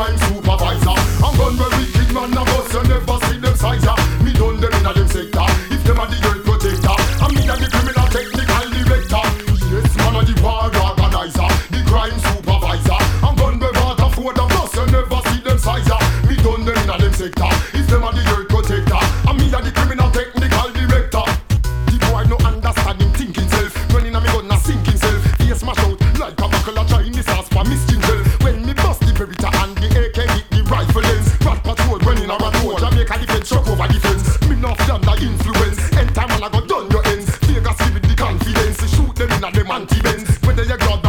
crime supervisor. I'm gone where wicked man a bust, you never see them sizer. Me done them in a them sector. If them a the girl protector, I'm me a the criminal technical director. Yes, man a the war organizer, the crime supervisor. I'm gone where water for the bust, you never see them sizer. Me done them in a them sector. If them a the girl protector, I'm me a the criminal technical director. The boy no understand him thinking self. Running a me gun a sinking self. Face smash out like a buckle of Chinese sauce for mischief. under influence. End time and I got done your ends. Vegas give it the confidence. Shoot them in a them anti-bends. Whether you got